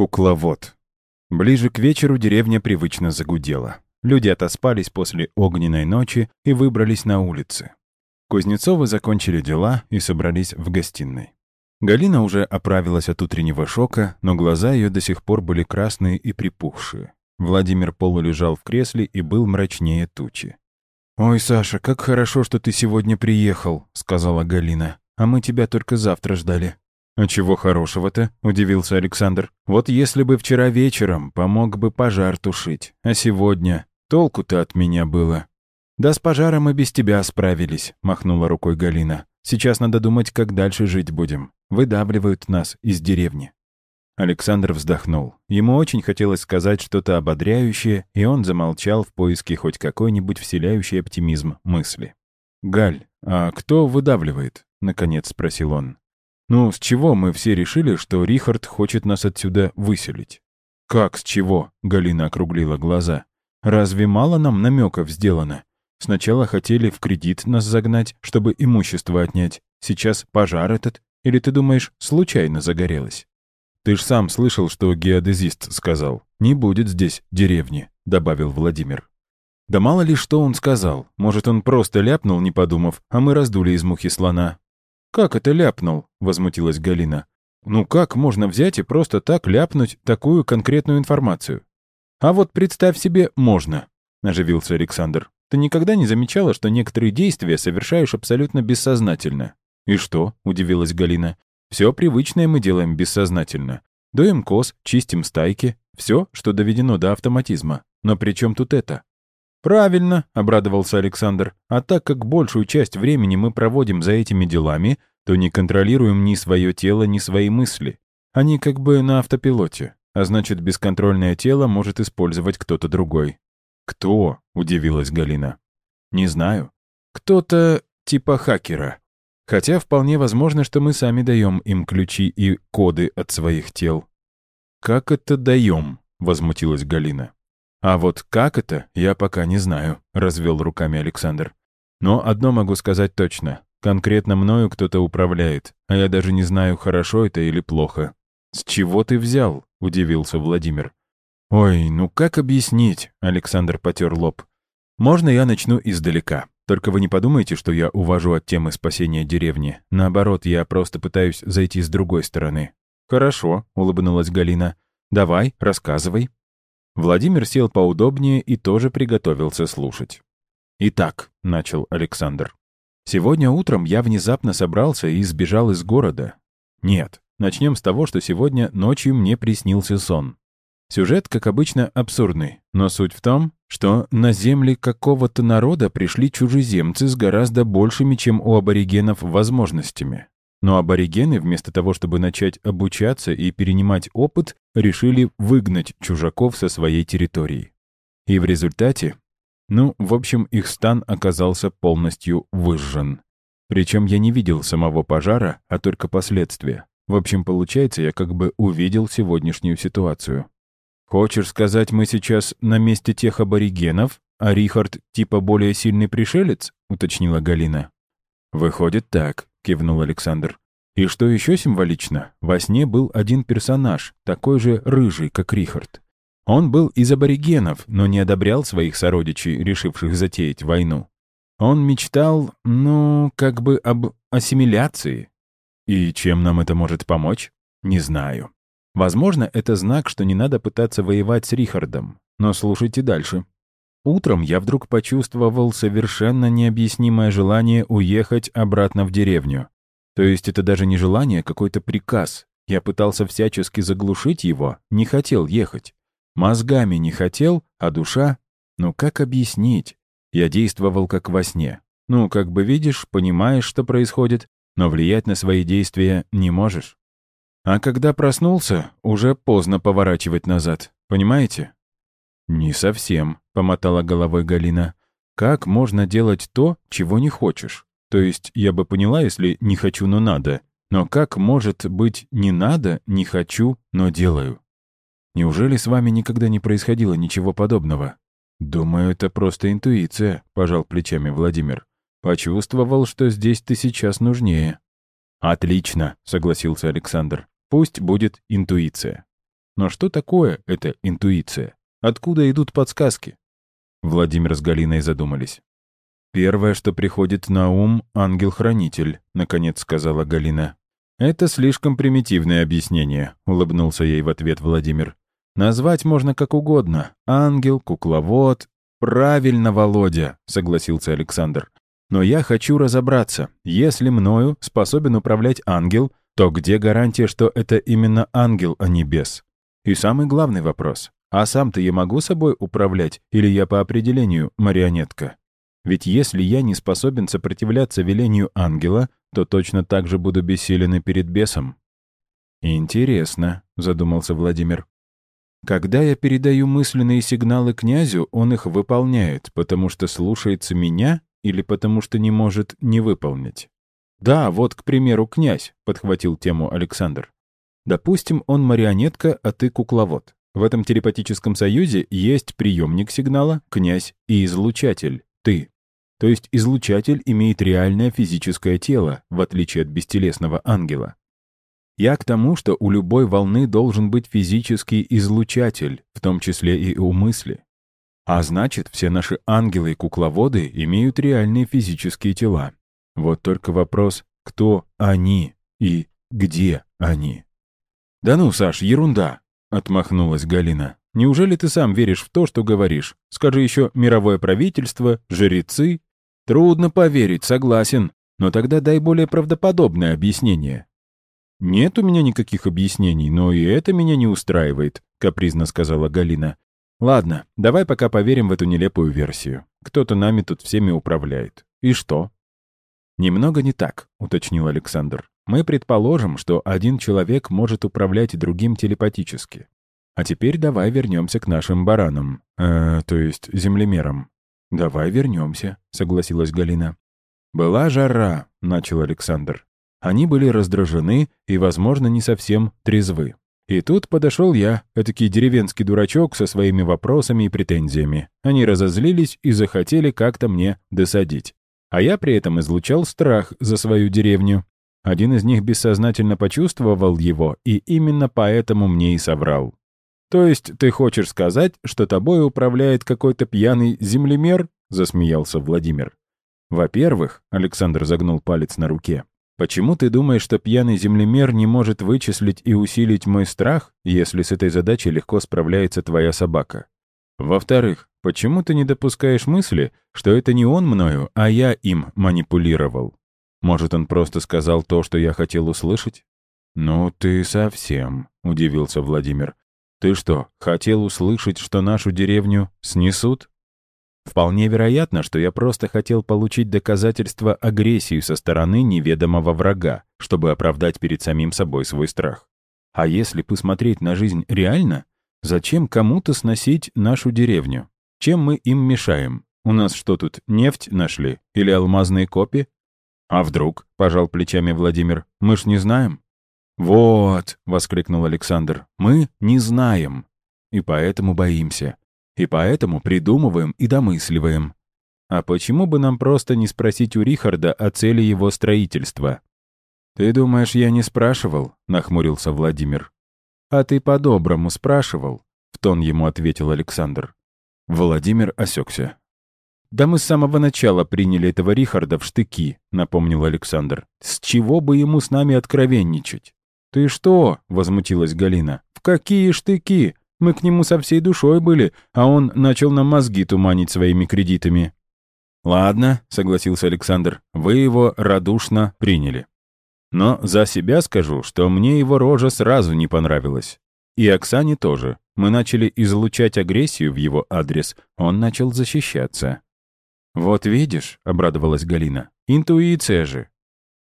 Кукловод. Ближе к вечеру деревня привычно загудела. Люди отоспались после огненной ночи и выбрались на улицы. Кузнецовы закончили дела и собрались в гостиной. Галина уже оправилась от утреннего шока, но глаза ее до сих пор были красные и припухшие. Владимир полулежал в кресле и был мрачнее тучи. «Ой, Саша, как хорошо, что ты сегодня приехал», — сказала Галина. «А мы тебя только завтра ждали». «А чего хорошего-то?» — удивился Александр. «Вот если бы вчера вечером помог бы пожар тушить, а сегодня толку-то от меня было». «Да с пожаром мы без тебя справились», — махнула рукой Галина. «Сейчас надо думать, как дальше жить будем. Выдавливают нас из деревни». Александр вздохнул. Ему очень хотелось сказать что-то ободряющее, и он замолчал в поиске хоть какой-нибудь вселяющий оптимизм мысли. «Галь, а кто выдавливает?» — наконец спросил он. «Ну, с чего мы все решили, что Рихард хочет нас отсюда выселить?» «Как с чего?» — Галина округлила глаза. «Разве мало нам намеков сделано? Сначала хотели в кредит нас загнать, чтобы имущество отнять. Сейчас пожар этот. Или ты думаешь, случайно загорелось?» «Ты ж сам слышал, что геодезист сказал. Не будет здесь деревни», — добавил Владимир. «Да мало ли что он сказал. Может, он просто ляпнул, не подумав, а мы раздули из мухи слона. «Как это ляпнул?» — возмутилась Галина. «Ну как можно взять и просто так ляпнуть такую конкретную информацию?» «А вот представь себе, можно», — оживился Александр. «Ты никогда не замечала, что некоторые действия совершаешь абсолютно бессознательно?» «И что?» — удивилась Галина. «Все привычное мы делаем бессознательно. Доим коз, чистим стайки. Все, что доведено до автоматизма. Но при чем тут это?» «Правильно», — обрадовался Александр. «А так как большую часть времени мы проводим за этими делами, то не контролируем ни свое тело, ни свои мысли. Они как бы на автопилоте, а значит, бесконтрольное тело может использовать кто-то другой». «Кто?» — удивилась Галина. «Не знаю. Кто-то типа хакера. Хотя вполне возможно, что мы сами даем им ключи и коды от своих тел». «Как это даем?» — возмутилась Галина. «А вот как это, я пока не знаю», — развел руками Александр. «Но одно могу сказать точно. Конкретно мною кто-то управляет, а я даже не знаю, хорошо это или плохо». «С чего ты взял?» — удивился Владимир. «Ой, ну как объяснить?» — Александр потер лоб. «Можно я начну издалека? Только вы не подумайте, что я увожу от темы спасения деревни. Наоборот, я просто пытаюсь зайти с другой стороны». «Хорошо», — улыбнулась Галина. «Давай, рассказывай». Владимир сел поудобнее и тоже приготовился слушать. «Итак», — начал Александр, — «сегодня утром я внезапно собрался и сбежал из города. Нет, начнем с того, что сегодня ночью мне приснился сон. Сюжет, как обычно, абсурдный, но суть в том, что на земли какого-то народа пришли чужеземцы с гораздо большими, чем у аборигенов, возможностями. Но аборигены, вместо того, чтобы начать обучаться и перенимать опыт, решили выгнать чужаков со своей территории. И в результате, ну, в общем, их стан оказался полностью выжжен. Причем я не видел самого пожара, а только последствия. В общем, получается, я как бы увидел сегодняшнюю ситуацию. «Хочешь сказать, мы сейчас на месте тех аборигенов, а Рихард типа более сильный пришелец?» — уточнила Галина. «Выходит так», — кивнул Александр. «И что еще символично, во сне был один персонаж, такой же рыжий, как Рихард. Он был из аборигенов, но не одобрял своих сородичей, решивших затеять войну. Он мечтал, ну, как бы об ассимиляции. И чем нам это может помочь? Не знаю. Возможно, это знак, что не надо пытаться воевать с Рихардом. Но слушайте дальше. Утром я вдруг почувствовал совершенно необъяснимое желание уехать обратно в деревню. То есть это даже не желание, а какой-то приказ. Я пытался всячески заглушить его, не хотел ехать. Мозгами не хотел, а душа... Ну как объяснить? Я действовал как во сне. Ну, как бы видишь, понимаешь, что происходит, но влиять на свои действия не можешь. А когда проснулся, уже поздно поворачивать назад, понимаете? «Не совсем», — помотала головой Галина. «Как можно делать то, чего не хочешь? То есть я бы поняла, если не хочу, но надо. Но как может быть не надо, не хочу, но делаю? Неужели с вами никогда не происходило ничего подобного?» «Думаю, это просто интуиция», — пожал плечами Владимир. «Почувствовал, что здесь ты сейчас нужнее». «Отлично», — согласился Александр. «Пусть будет интуиция». Но что такое эта интуиция? Откуда идут подсказки? Владимир с Галиной задумались. «Первое, что приходит на ум — ангел-хранитель», — наконец сказала Галина. «Это слишком примитивное объяснение», — улыбнулся ей в ответ Владимир. «Назвать можно как угодно. Ангел, кукловод». «Правильно, Володя», — согласился Александр. «Но я хочу разобраться. Если мною способен управлять ангел, то где гарантия, что это именно ангел, а не бес? И самый главный вопрос. А сам-то я могу собой управлять, или я по определению марионетка?» Ведь если я не способен сопротивляться велению ангела, то точно так же буду бессилен и перед бесом. «Интересно», — задумался Владимир. «Когда я передаю мысленные сигналы князю, он их выполняет, потому что слушается меня или потому что не может не выполнить?» «Да, вот, к примеру, князь», — подхватил тему Александр. «Допустим, он марионетка, а ты кукловод. В этом телепатическом союзе есть приемник сигнала, князь и излучатель ты. То есть излучатель имеет реальное физическое тело, в отличие от бестелесного ангела. Я к тому, что у любой волны должен быть физический излучатель, в том числе и у мысли. А значит, все наши ангелы и кукловоды имеют реальные физические тела. Вот только вопрос, кто они и где они. «Да ну, Саш, ерунда!» — отмахнулась Галина. Неужели ты сам веришь в то, что говоришь? Скажи еще мировое правительство, жрецы. Трудно поверить, согласен. Но тогда дай более правдоподобное объяснение. Нет у меня никаких объяснений, но и это меня не устраивает, капризно сказала Галина. Ладно, давай пока поверим в эту нелепую версию. Кто-то нами тут всеми управляет. И что? Немного не так, уточнил Александр. Мы предположим, что один человек может управлять другим телепатически. А теперь давай вернемся к нашим баранам, э, то есть землемерам. Давай вернемся, согласилась Галина. Была жара, начал Александр. Они были раздражены и, возможно, не совсем трезвы. И тут подошел я, этакий деревенский дурачок со своими вопросами и претензиями. Они разозлились и захотели как-то мне досадить. А я при этом излучал страх за свою деревню. Один из них бессознательно почувствовал его, и именно поэтому мне и соврал. «То есть ты хочешь сказать, что тобой управляет какой-то пьяный землемер?» — засмеялся Владимир. «Во-первых», — Александр загнул палец на руке, «почему ты думаешь, что пьяный землемер не может вычислить и усилить мой страх, если с этой задачей легко справляется твоя собака? Во-вторых, почему ты не допускаешь мысли, что это не он мною, а я им манипулировал? Может, он просто сказал то, что я хотел услышать?» «Ну ты совсем», — удивился Владимир. Ты что, хотел услышать, что нашу деревню снесут? Вполне вероятно, что я просто хотел получить доказательство агрессии со стороны неведомого врага, чтобы оправдать перед самим собой свой страх. А если посмотреть на жизнь реально, зачем кому-то сносить нашу деревню? Чем мы им мешаем? У нас что тут, нефть нашли? Или алмазные копи? А вдруг, — пожал плечами Владимир, — мы ж не знаем. «Вот», — воскликнул Александр, — «мы не знаем, и поэтому боимся, и поэтому придумываем и домысливаем. А почему бы нам просто не спросить у Рихарда о цели его строительства?» «Ты думаешь, я не спрашивал?» — нахмурился Владимир. «А ты по-доброму спрашивал», — в тон ему ответил Александр. Владимир осекся. «Да мы с самого начала приняли этого Рихарда в штыки», — напомнил Александр. «С чего бы ему с нами откровенничать?» «Ты что?» — возмутилась Галина. «В какие штыки? Мы к нему со всей душой были, а он начал нам мозги туманить своими кредитами». «Ладно», — согласился Александр, — «вы его радушно приняли. Но за себя скажу, что мне его рожа сразу не понравилась. И Оксане тоже. Мы начали излучать агрессию в его адрес, он начал защищаться». «Вот видишь», — обрадовалась Галина, — «интуиция же.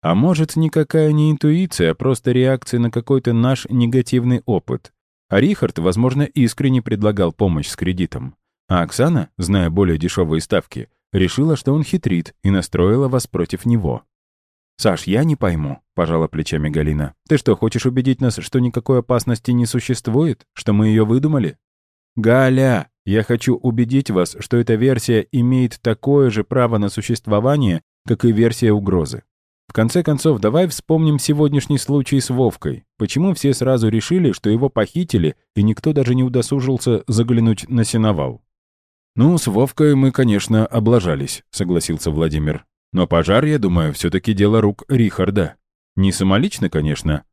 А может, никакая не интуиция, а просто реакция на какой-то наш негативный опыт. А Рихард, возможно, искренне предлагал помощь с кредитом. А Оксана, зная более дешевые ставки, решила, что он хитрит и настроила вас против него. «Саш, я не пойму», — пожала плечами Галина. «Ты что, хочешь убедить нас, что никакой опасности не существует? Что мы ее выдумали?» «Галя, я хочу убедить вас, что эта версия имеет такое же право на существование, как и версия угрозы. В конце концов, давай вспомним сегодняшний случай с Вовкой. Почему все сразу решили, что его похитили, и никто даже не удосужился заглянуть на сеновал? «Ну, с Вовкой мы, конечно, облажались», — согласился Владимир. «Но пожар, я думаю, все-таки дело рук Рихарда. Не самолично, конечно».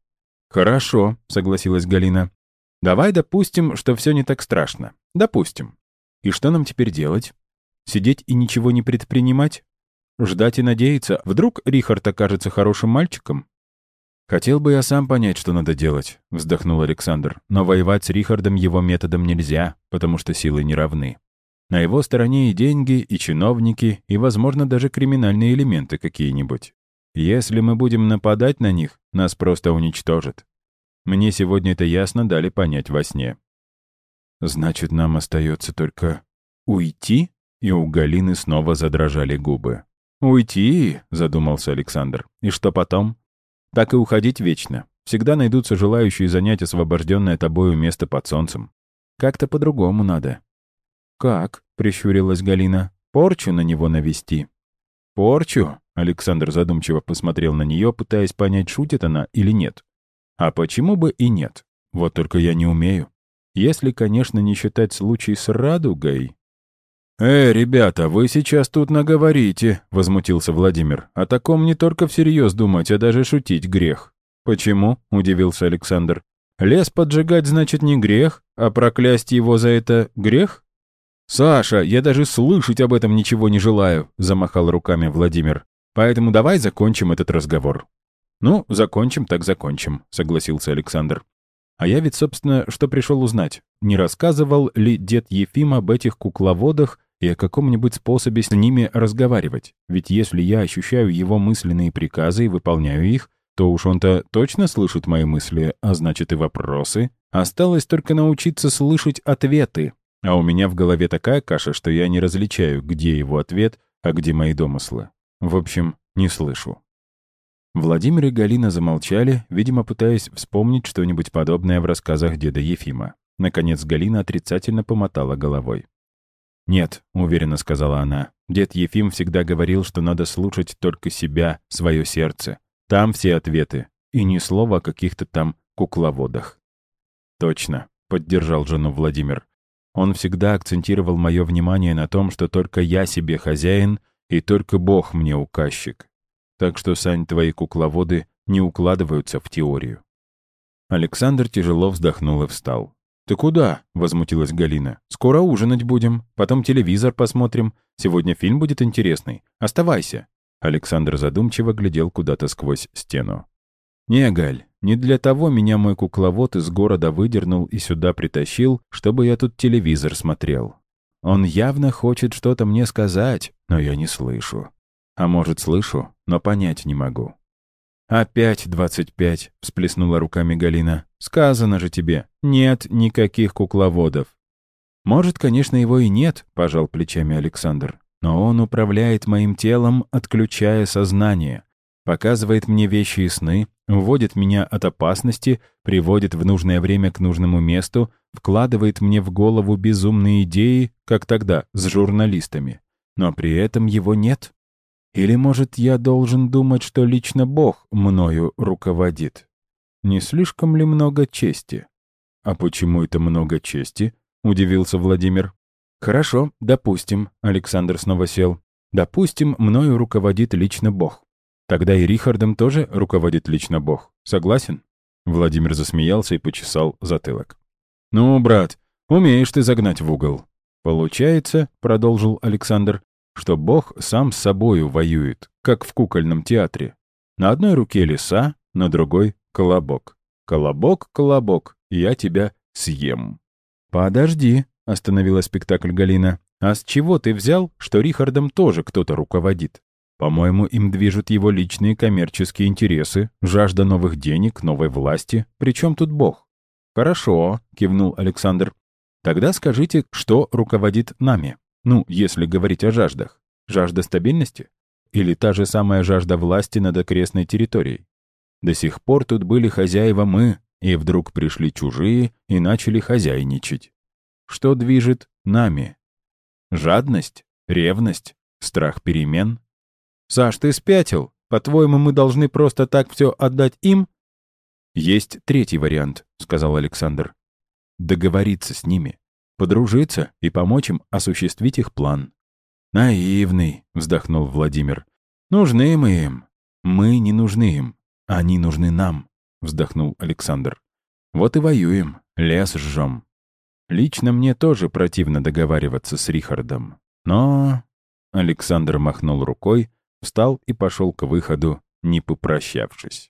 «Хорошо», — согласилась Галина. «Давай допустим, что все не так страшно. Допустим. И что нам теперь делать? Сидеть и ничего не предпринимать? Ждать и надеяться, вдруг Рихард окажется хорошим мальчиком? «Хотел бы я сам понять, что надо делать», — вздохнул Александр. «Но воевать с Рихардом его методом нельзя, потому что силы не равны. На его стороне и деньги, и чиновники, и, возможно, даже криминальные элементы какие-нибудь. Если мы будем нападать на них, нас просто уничтожат. Мне сегодня это ясно дали понять во сне». «Значит, нам остается только уйти?» И у Галины снова задрожали губы. «Уйти?» — задумался Александр. «И что потом?» «Так и уходить вечно. Всегда найдутся желающие занять освобожденное тобою место под солнцем. Как-то по-другому надо». «Как?» — прищурилась Галина. «Порчу на него навести». «Порчу?» — Александр задумчиво посмотрел на нее, пытаясь понять, шутит она или нет. «А почему бы и нет? Вот только я не умею. Если, конечно, не считать случай с радугой...» «Э, ребята, вы сейчас тут наговорите», — возмутился Владимир. «О таком не только всерьез думать, а даже шутить грех». «Почему?» — удивился Александр. «Лес поджигать значит не грех, а проклясть его за это грех?» «Саша, я даже слышать об этом ничего не желаю», — замахал руками Владимир. «Поэтому давай закончим этот разговор». «Ну, закончим, так закончим», — согласился Александр. «А я ведь, собственно, что пришел узнать. Не рассказывал ли дед Ефим об этих кукловодах и о каком-нибудь способе с ними разговаривать. Ведь если я ощущаю его мысленные приказы и выполняю их, то уж он-то точно слышит мои мысли, а значит и вопросы. Осталось только научиться слышать ответы. А у меня в голове такая каша, что я не различаю, где его ответ, а где мои домыслы. В общем, не слышу. Владимир и Галина замолчали, видимо, пытаясь вспомнить что-нибудь подобное в рассказах деда Ефима. Наконец Галина отрицательно помотала головой. «Нет», — уверенно сказала она. «Дед Ефим всегда говорил, что надо слушать только себя, свое сердце. Там все ответы. И ни слова о каких-то там кукловодах». «Точно», — поддержал жену Владимир. «Он всегда акцентировал мое внимание на том, что только я себе хозяин и только Бог мне указчик. Так что, Сань, твои кукловоды не укладываются в теорию». Александр тяжело вздохнул и встал. «Ты куда?» — возмутилась Галина. «Скоро ужинать будем, потом телевизор посмотрим. Сегодня фильм будет интересный. Оставайся». Александр задумчиво глядел куда-то сквозь стену. «Не, Галь, не для того меня мой кукловод из города выдернул и сюда притащил, чтобы я тут телевизор смотрел. Он явно хочет что-то мне сказать, но я не слышу. А может, слышу, но понять не могу. «Опять двадцать пять», — всплеснула руками Галина. «Сказано же тебе, нет никаких кукловодов». «Может, конечно, его и нет», — пожал плечами Александр. «Но он управляет моим телом, отключая сознание, показывает мне вещи и сны, уводит меня от опасности, приводит в нужное время к нужному месту, вкладывает мне в голову безумные идеи, как тогда, с журналистами. Но при этом его нет. Или, может, я должен думать, что лично Бог мною руководит? Не слишком ли много чести? А почему это много чести? Удивился Владимир. Хорошо, допустим, Александр снова сел. Допустим, мною руководит лично Бог. Тогда и Рихардом тоже руководит лично Бог. Согласен? Владимир засмеялся и почесал затылок. «Ну, брат, умеешь ты загнать в угол». «Получается», — продолжил Александр, что Бог сам с собою воюет, как в кукольном театре. На одной руке лиса, на другой — колобок. «Колобок, колобок, я тебя съем». «Подожди», — остановила спектакль Галина. «А с чего ты взял, что Рихардом тоже кто-то руководит? По-моему, им движут его личные коммерческие интересы, жажда новых денег, новой власти. Причем тут Бог?» «Хорошо», — кивнул Александр. «Тогда скажите, что руководит нами?» Ну, если говорить о жаждах. Жажда стабильности? Или та же самая жажда власти над окрестной территорией? До сих пор тут были хозяева мы, и вдруг пришли чужие и начали хозяйничать. Что движет нами? Жадность? Ревность? Страх перемен? «Саш, ты спятил?» По-твоему, мы должны просто так все отдать им?» «Есть третий вариант», — сказал Александр. «Договориться с ними, подружиться и помочь им осуществить их план». «Наивный», — вздохнул Владимир. «Нужны мы им. Мы не нужны им. Они нужны нам», — вздохнул Александр. «Вот и воюем, лес жжем. Лично мне тоже противно договариваться с Рихардом. Но...» Александр махнул рукой, встал и пошел к выходу, не попрощавшись.